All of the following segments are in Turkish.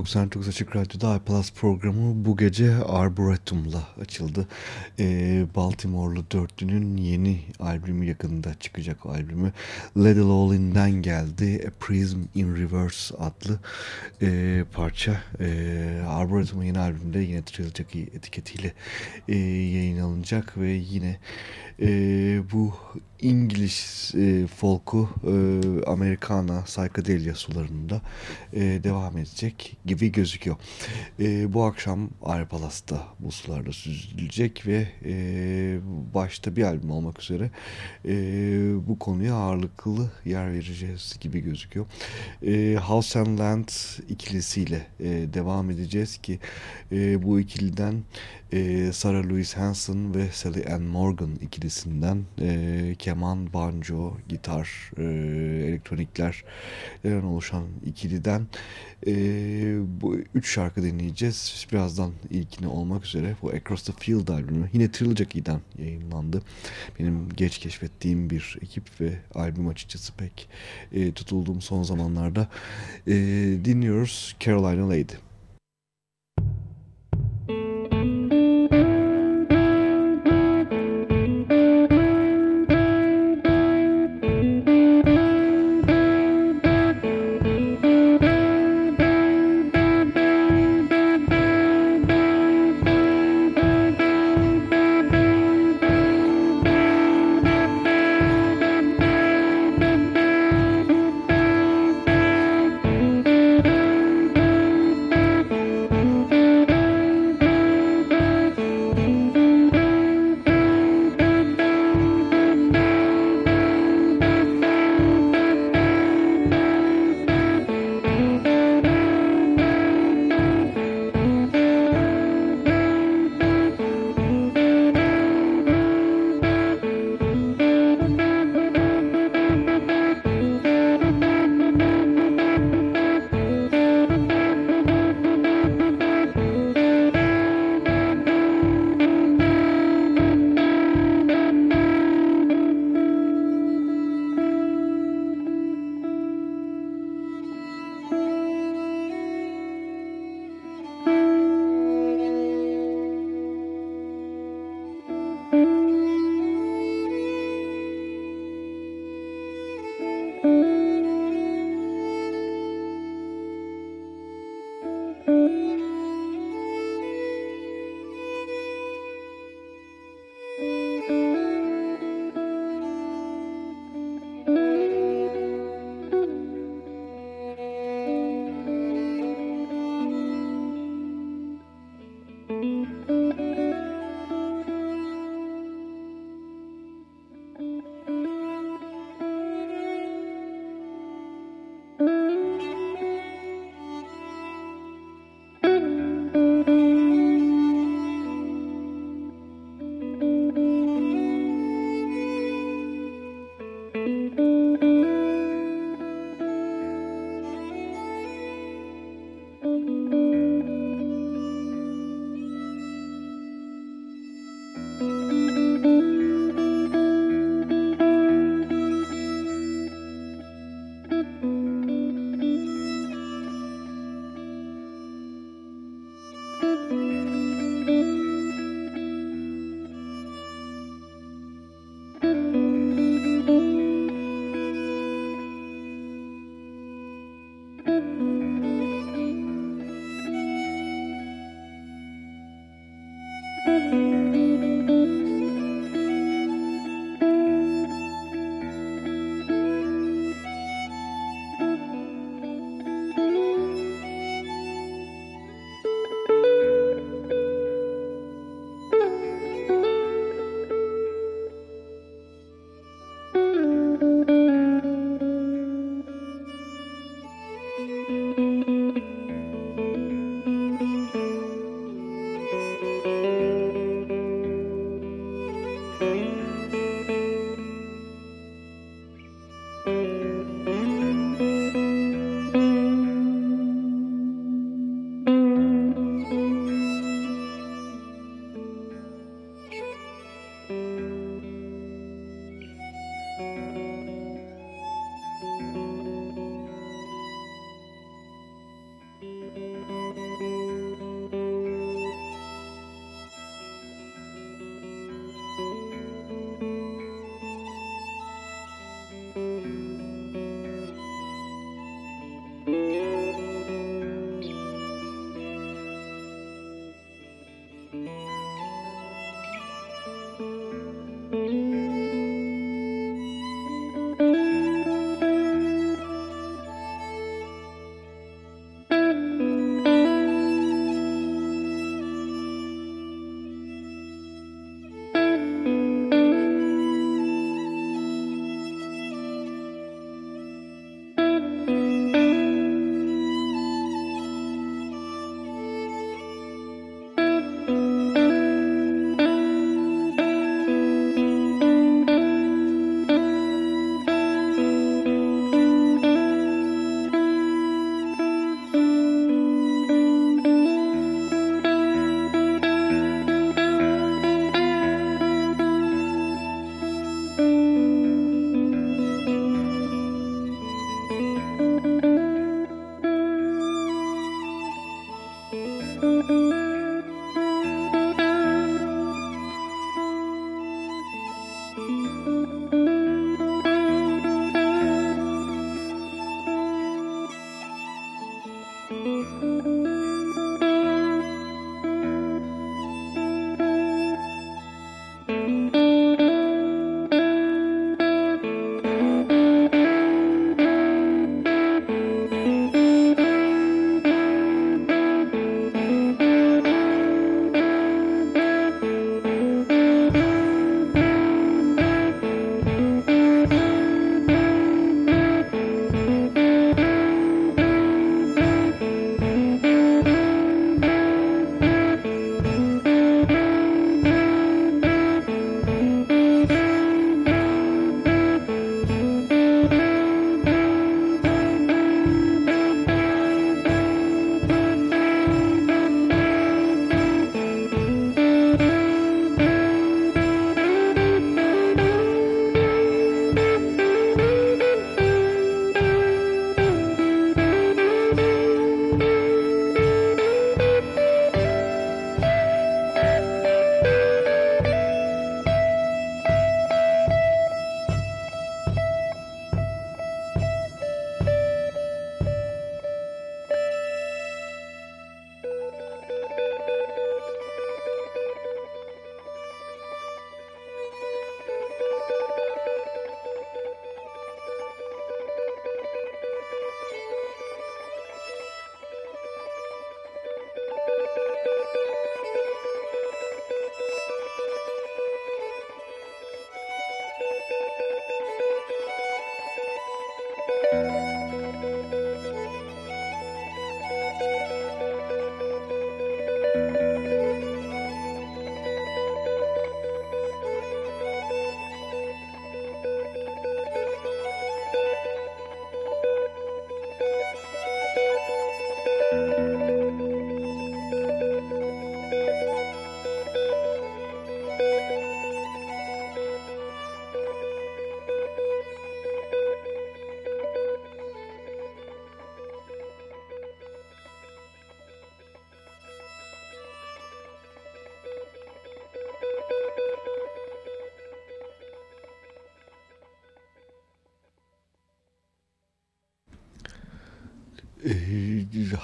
geceler 99 Açık Radyo'da iPlus programı bu gece Arboretum'la açıldı. Ee, Baltimore'lu dörtlünün yeni albümü yakında çıkacak albümü. Let It All In'den geldi. A Prism in Reverse adlı e, parça. E, Arboretum'un yeni albümünde yine Trill Jockey etiketiyle e, yayınlanacak ve yine bu İngiliz e, folku e, Amerikana, Psychedelia sularında e, devam edecek gibi gözüküyor. E, bu akşam Arpalas'ta bu sularda süzülecek ve e, başta bir albüm olmak üzere e, bu konuya ağırlıklı yer vereceğiz gibi gözüküyor. E, House and Land ikilisiyle e, devam edeceğiz ki e, bu ikiliden e, Sarah Louise Hanson ve Sally Ann Morgan ikilisinden e, keman, banjo, gitar, e, elektroniklerden oluşan ikiliden e, bu üç şarkı dinleyeceğiz. Birazdan ilkini olmak üzere bu Across the Field albümü yine Trilogy'den yayınlandı. Benim geç keşfettiğim bir ekip ve albüm açıkçası pek e, tutulduğum son zamanlarda e, dinliyoruz Carolina Lady.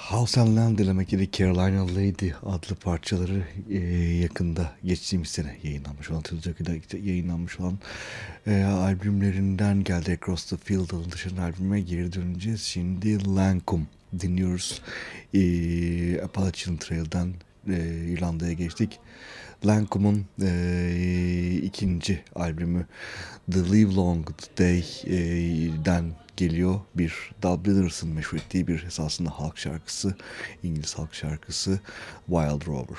House and Land demek gibi Carolina Lady adlı parçaları e, yakında geçtiğimiz sene yayınlanmış olan Tuzak'da yayınlanmış olan e, albümlerinden geldi Across the Field adlı dışarı albüme geri döneceğiz. Şimdi Lancome dinliyoruz. E, Appalachian Trail'den e, İrlanda'ya geçtik. Lancome'un e, ikinci albümü The Live Long Day'den geliyor. Bir Dub Withers'ın meşhur ettiği bir esasında halk şarkısı, İngiliz halk şarkısı Wild Rover.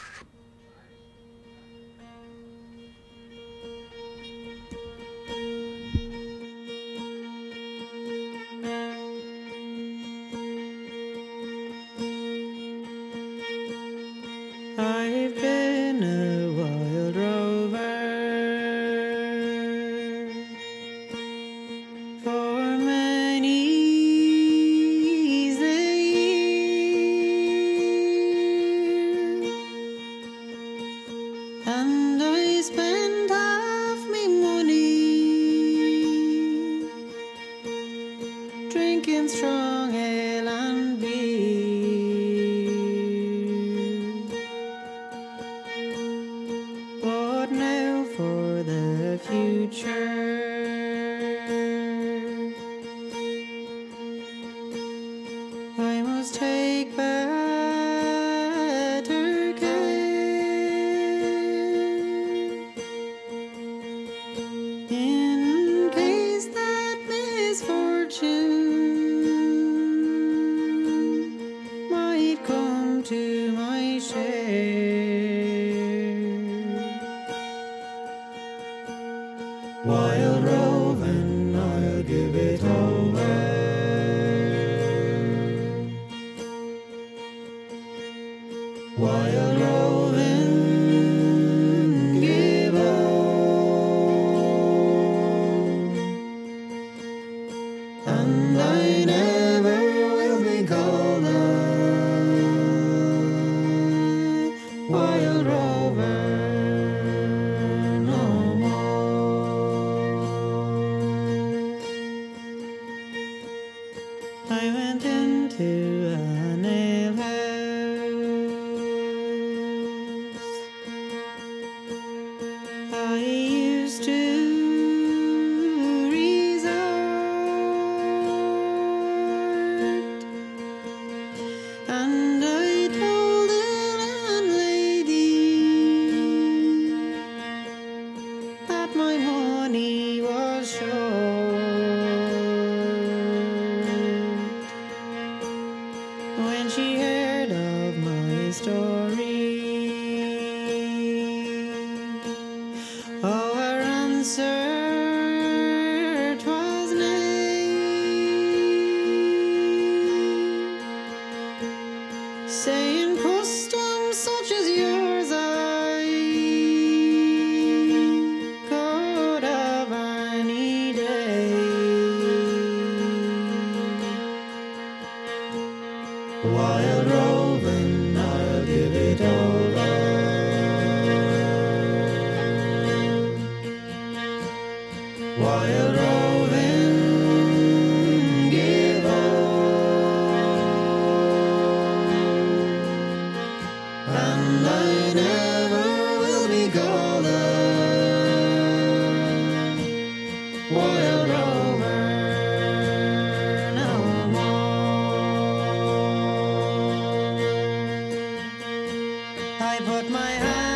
I put my hand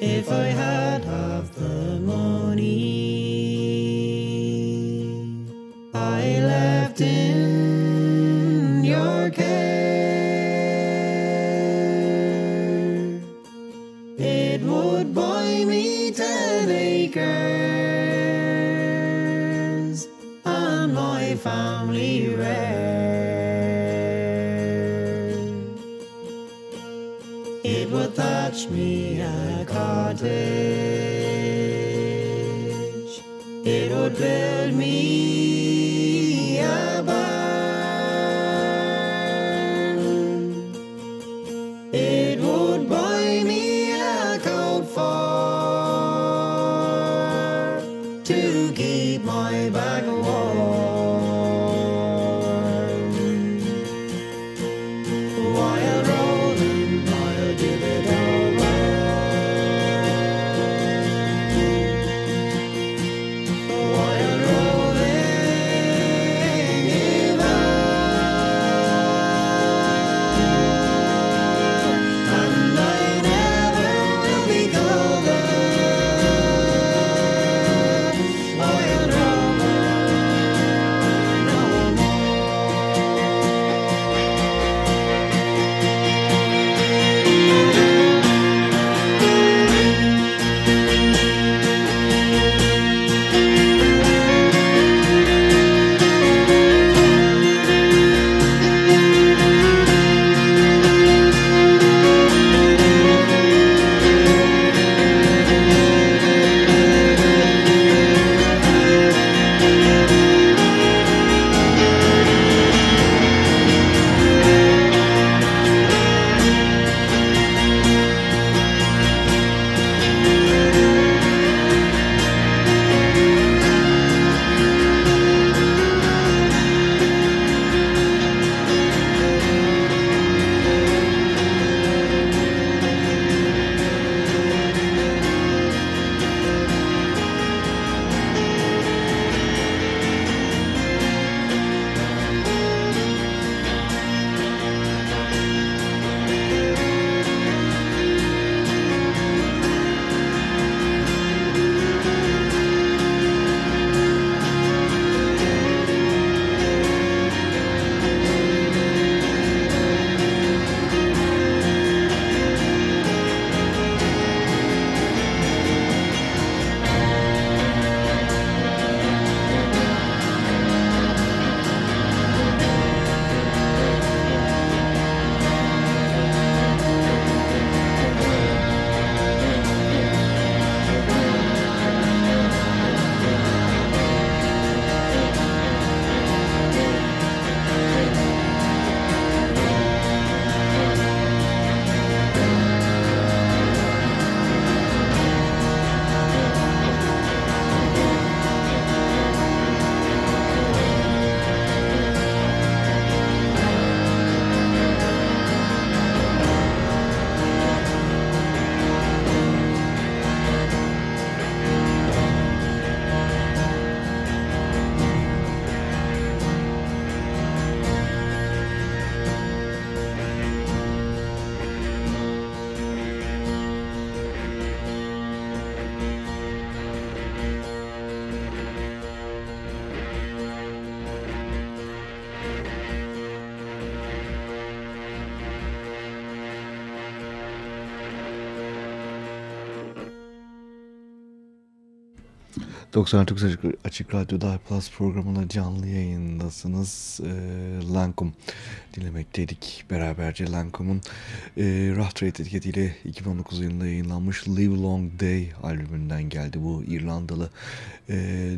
if I had. ...99 Açık, Açık Radyo'da Plus programına canlı yayındasınız. E, Lancome dinlemekteydik beraberce. Lancome'un e, Rough Trade etiketiyle 2019 yılında yayınlanmış Live Long Day albümünden geldi. Bu İrlandalı e,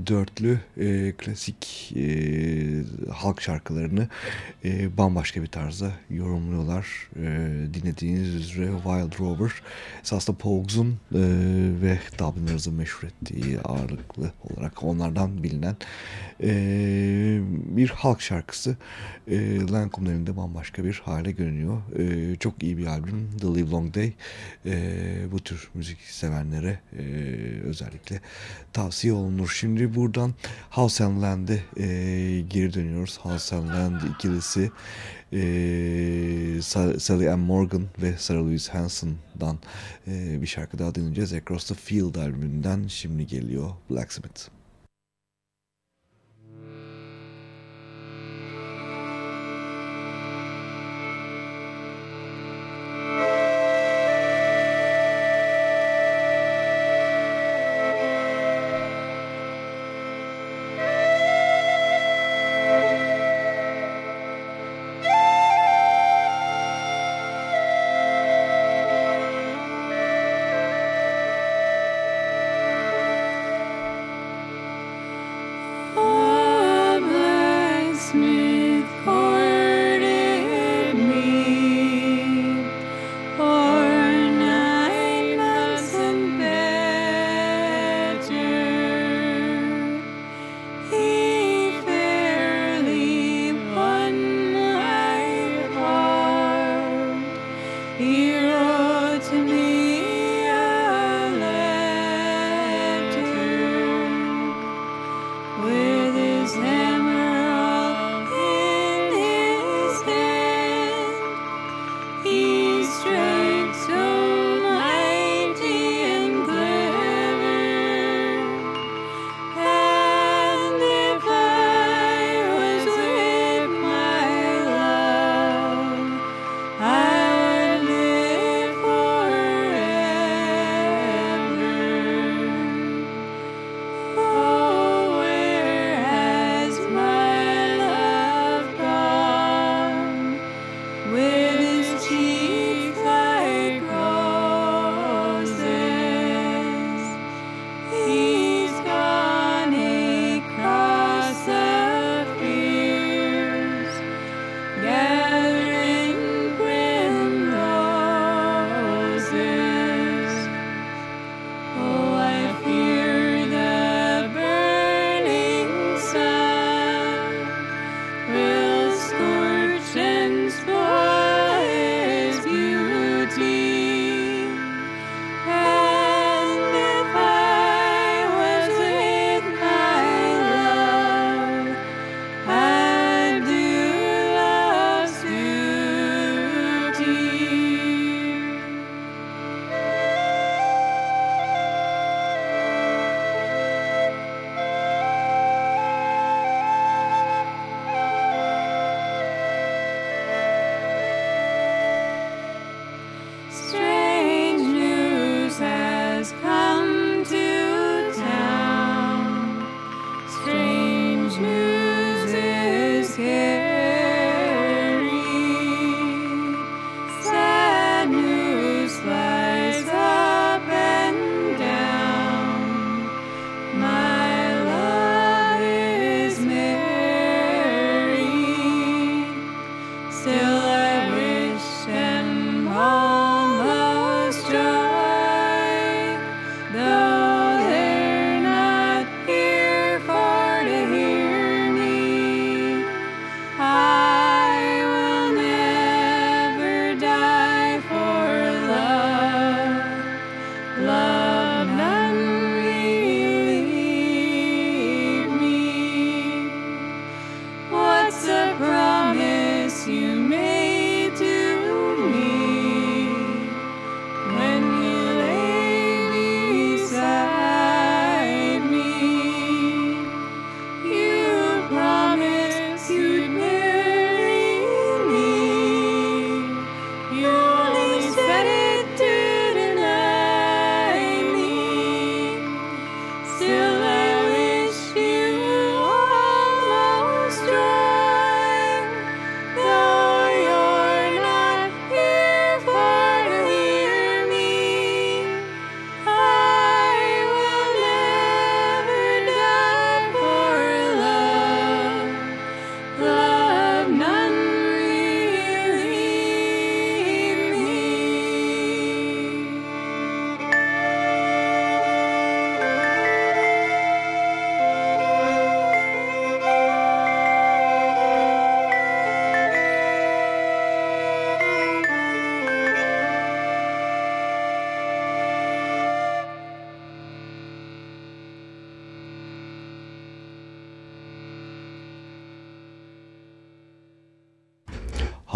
dörtlü e, klasik e, halk şarkılarını e, bambaşka bir tarzda yorumluyorlar. E, dinlediğiniz üzere Wild Rover esasında Pogues'un e, ve Dubliners'ın meşhur ettiği ağırlıklı olarak onlardan bilinen e, bir halk şarkısı. E, Lancome'un elinde bambaşka bir hale görünüyor. E, çok iyi bir albüm The Live Long Day. E, bu tür müzik sevenlere e, özellikle tavsiye olunur. Şimdi buradan House and Land'e e, geri dönüyoruz. House and Land ikilisi e, Sally Ann Morgan ve Sarah Louise Hansen'dan e, bir şarkı daha dinleyeceğiz. Across the Field albümünden şimdi geliyor Blacksmith.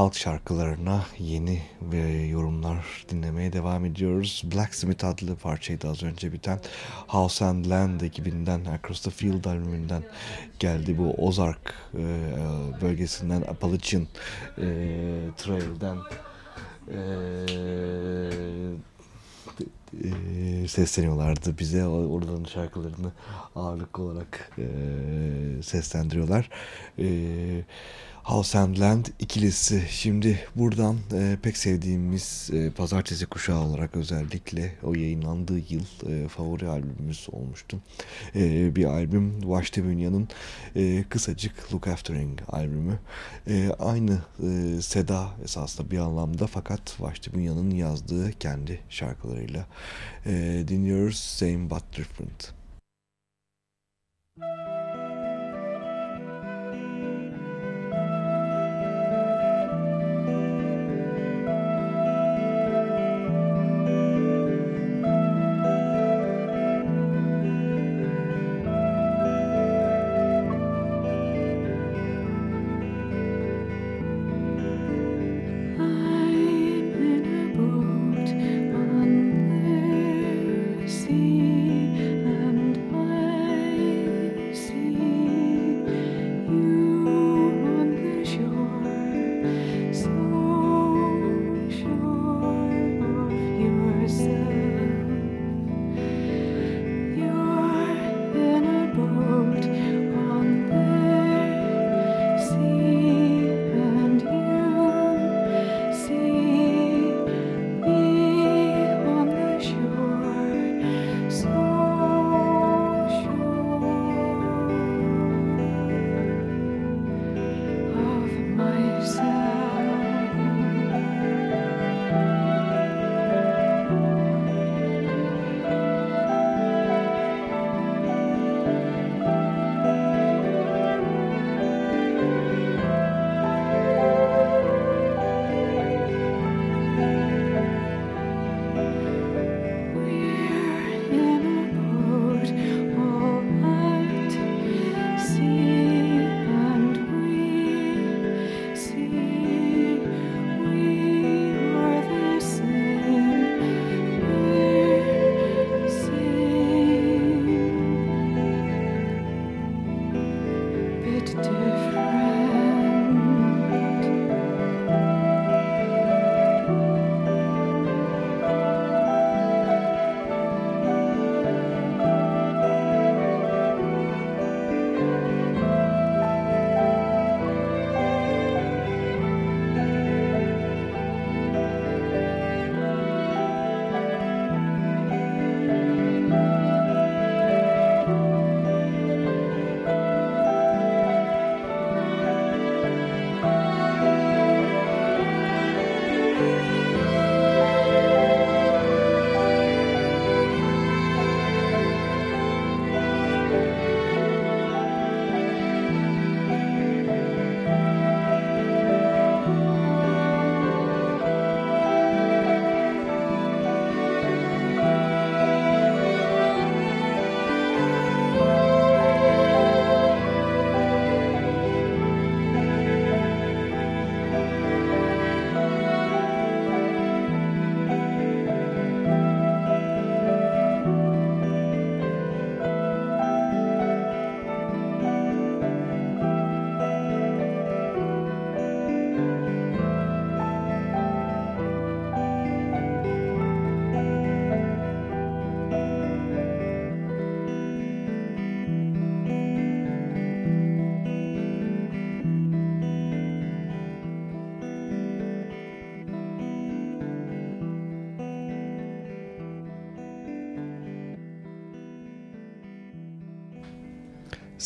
Halk şarkılarına yeni ve yorumlar dinlemeye devam ediyoruz. Blacksmith adlı parçaydı az önce biten House and Land ekibinden Across the Field albümünden geldi. Bu Ozark e, bölgesinden Appalachian e, Trail'den e, e, sesleniyorlardı bize. Oradan şarkılarını ağırlık olarak e, seslendiriyorlar. E, House and Land ikilisi. Şimdi buradan e, pek sevdiğimiz e, Pazartesi Kuşağı olarak özellikle o yayınlandığı yıl e, favori albümümüz olmuştu. E, bir albüm Vashti Bünya'nın e, kısacık Look Aftering albümü. E, aynı e, Seda esasında bir anlamda fakat Vashti Bünya'nın yazdığı kendi şarkılarıyla e, dinliyoruz. Same But Different.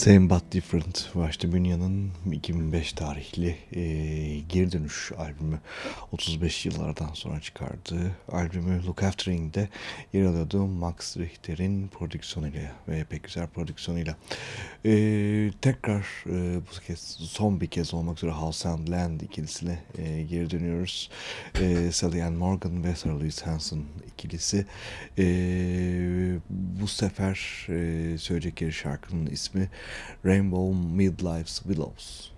Same But Different Vashti Bünya'nın 2005 tarihli e, geri dönüş albümü 35 yıllardan sonra çıkardığı albümü Look Aftering'de yer alıyordu Max Richter'in prodüksiyonuyla ve pek güzel prodüksiyonuyla. E, tekrar e, bu kez son bir kez olmak üzere House and Land ikilisine e, geri dönüyoruz. E, Sally Ann Morgan ve Sarah Louise Hanson ikilisi. E, bu sefer e, söyleyecekleri şarkının ismi Rainbow Midlife's Willows.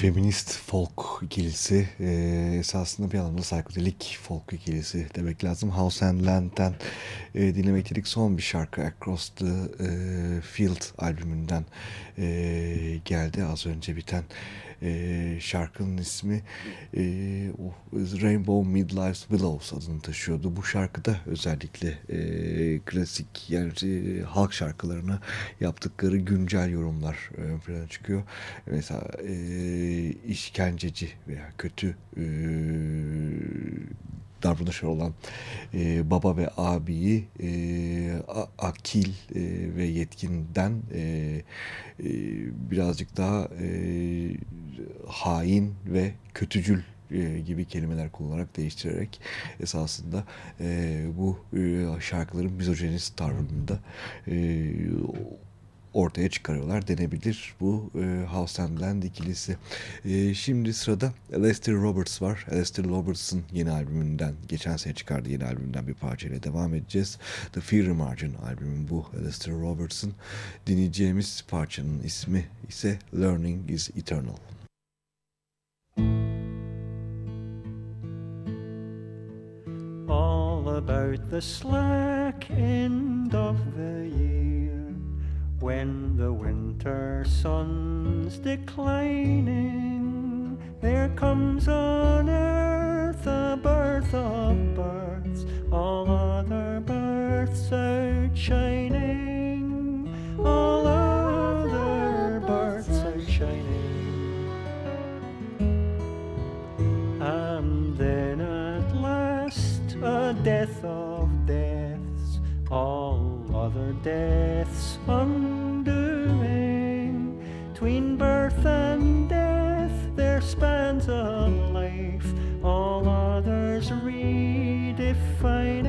Feminist folk ikilisi e, esasında bir anlamda psikodelik folk ikilisi demek lazım. House and Land'den e, dinlemek son bir şarkı Across the e, Field albümünden e, geldi az önce biten e, şarkının ismi e, Rainbow Midlife's Willows adını taşıyordu. Bu şarkıda özellikle e, klasik yani e, halk şarkılarına yaptıkları güncel yorumlar ön plana çıkıyor. Mesela e, işkenceci veya kötü e, davranışlar olan e, baba ve abiyi e, akil e, ve yetkinden e, e, birazcık daha e, hain ve kötücül e, gibi kelimeler kullanarak değiştirerek esasında e, bu e, şarkıların mizojenist tavrında e, ortaya çıkarıyorlar denebilir bu e, House and Land ikilisi. E, şimdi sırada Lester Roberts var. Lester Roberts'ın yeni albümünden, geçen sene çıkardığı yeni albümünden bir parçayla devam edeceğiz. The Fear Margin albümün bu Lester Roberts'ın. Dinleyeceğimiz parçanın ismi ise Learning is Eternal. All about the slack end of the year When the winter sun's declining, there comes on earth a birth of births, all other births outshining, all other births outshining. And then at last a death of deaths, all deaths undoing. Tween birth and death there spans a life, all others redefining,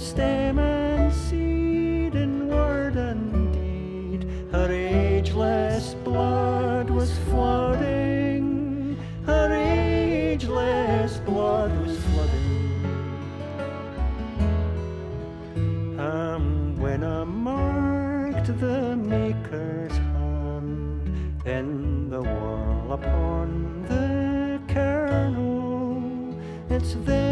in stem and seed in word and deed, her ageless blood was flooding, her ageless blood was flooding. And when I marked the Maker's hand and the wall upon the kernel, it's then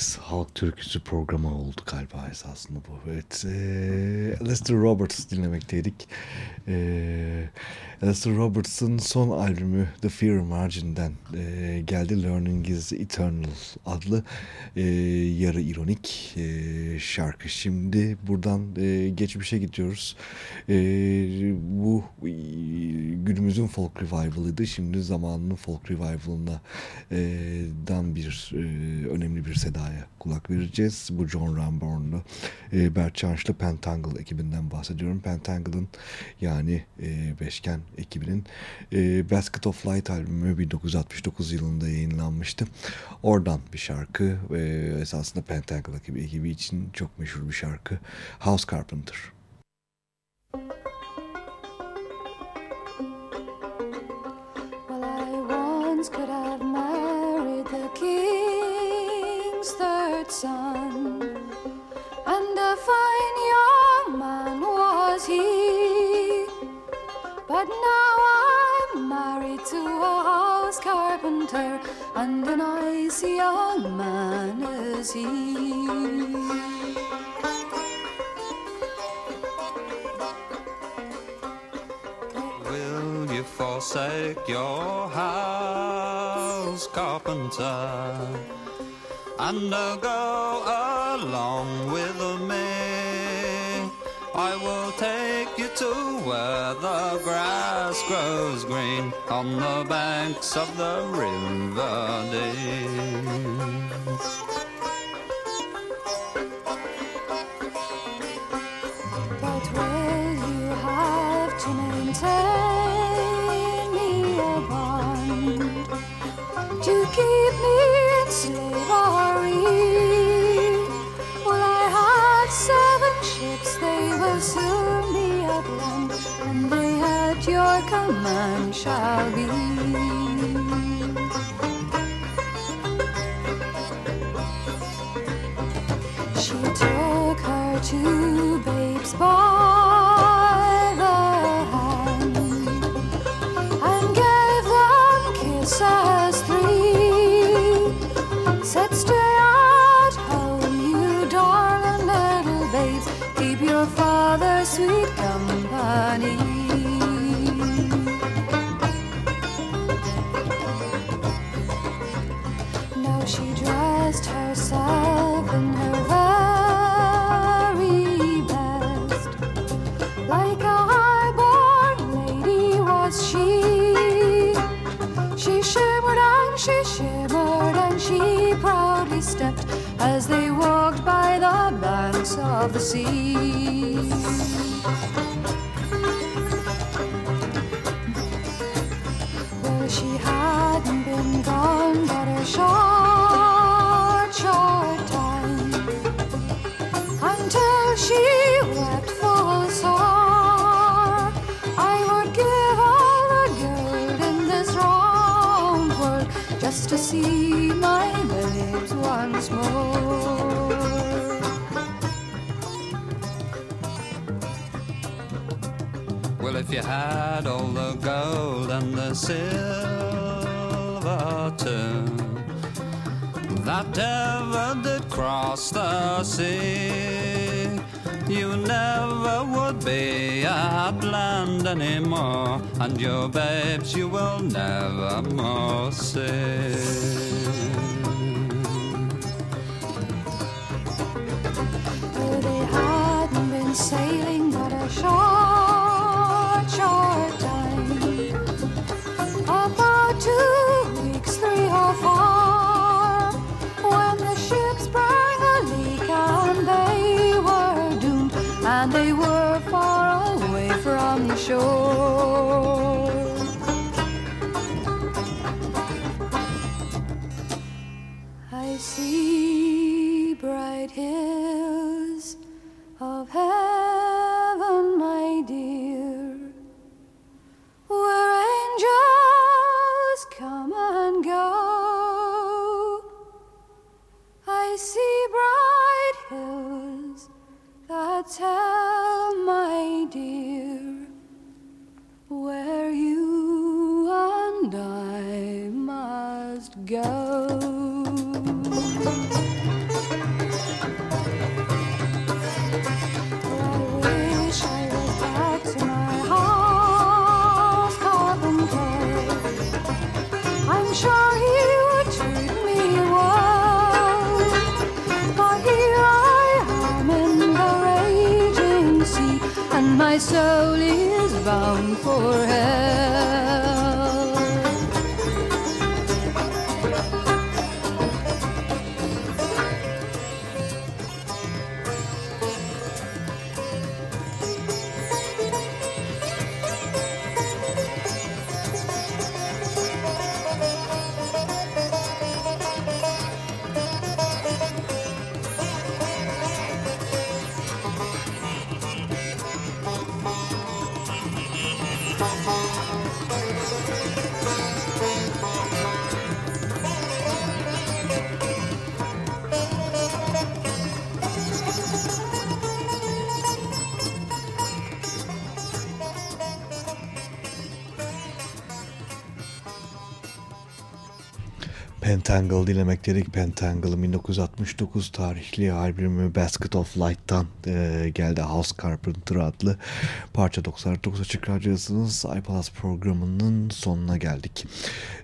İngiliz halk türküsü programı oldu galiba esasında bu. Evet, e, Lester Roberts dinlemekteydik. E, Lester Roberts'ın son albümü The Fear Margin'den e, geldi. Learning is Eternal adlı e, yarı ironik e, şarkı. Şimdi buradan e, geçmişe gidiyoruz. E, bu e, günümüzün folk revival'ıydı. Şimdi zamanının folk revival'ına e, dan bir e, önemli bir sedaya kulak vereceğiz. Bu John Ramborn'lu e, Bert Chanch'lı Pentangle ekibinden bahsediyorum. Pentangle'ın yani e, Beşken ekibinin e, Basket of Light albümü 1969 yılında yayınlanmıştı. Oradan bir şarkı e, esasında ekibi, ekibi için çok meşhur bir şarkı. House Carpenter. But now I'm married to a house carpenter, and a nice young man is he. Will you forsake your house, carpenter, and uh, go along with me? I will take to where the grass grows green on the banks of the river Dee. Your command shall be. Of the sea. If you had all the gold and the silver too, that ever did cross the sea, you never would be at land anymore, and your babes you will never more see. see bright hills. Pentangle dinlemek dedik. Pentangle 1969 tarihli albümü Basket of Light'tan e, geldi. House Carpenter adlı parça 99 Açık Radyosu'nun iPalas programının sonuna geldik.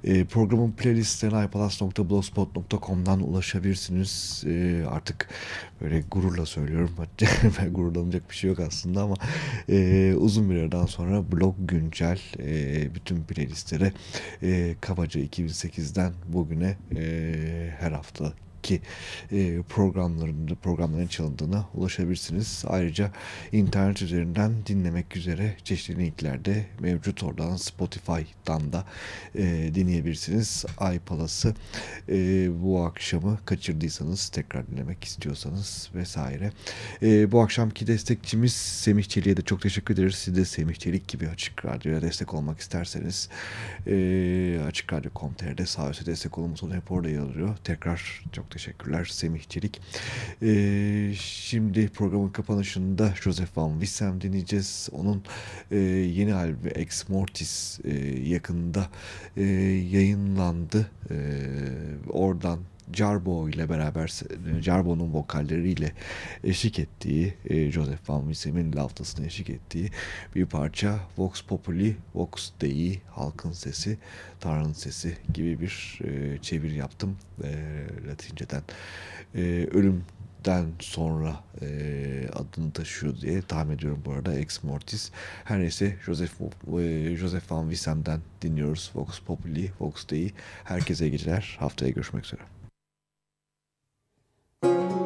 E, programın playlistlerine ipalas.blogspot.com'dan ulaşabilirsiniz. E, artık böyle gururla söylüyorum. ben gururlanacak bir şey yok aslında ama e, uzun bir aradan sonra blog güncel e, bütün playlistlere e, kabaca 2008'den bugüne e, her hafta ki e, programlarında programların çalındığına ulaşabilirsiniz. Ayrıca internet üzerinden dinlemek üzere çeşitli linklerde mevcut oradan Spotify'dan da e, dinleyebilirsiniz. iPalas'ı e, bu akşamı kaçırdıysanız tekrar dinlemek istiyorsanız vesaire. E, bu akşamki destekçimiz Semih Çelik'e de çok teşekkür ederiz. Siz de Semih Çelik gibi Açık Radyo'ya destek olmak isterseniz e, Açık Radyo.com.tr'de sağ üstte destek olun butonu hep orada yer alıyor. Tekrar çok teşekkürler Semih Çelik. E, şimdi programın kapanışında Joseph Van Wissem dinleyeceğiz. Onun e, yeni albümü Ex Mortis e, yakında e, yayınlandı. E, oradan Jarbo ile beraber Jarbo'nun vokalleriyle eşlik ettiği e, Joseph Van Wissem'in laftasına eşlik ettiği bir parça Vox Populi, Vox Dei, halkın sesi, Tanrı'nın sesi gibi bir e, çeviri yaptım e, Latinceden. E, ölümden sonra e, adını taşıyor diye tahmin ediyorum bu arada Ex Mortis. Her neyse Joseph, e, Joseph Van Wissem'den dinliyoruz. Vox Populi, Vox Dei. Herkese geceler. Haftaya görüşmek üzere. Thank you.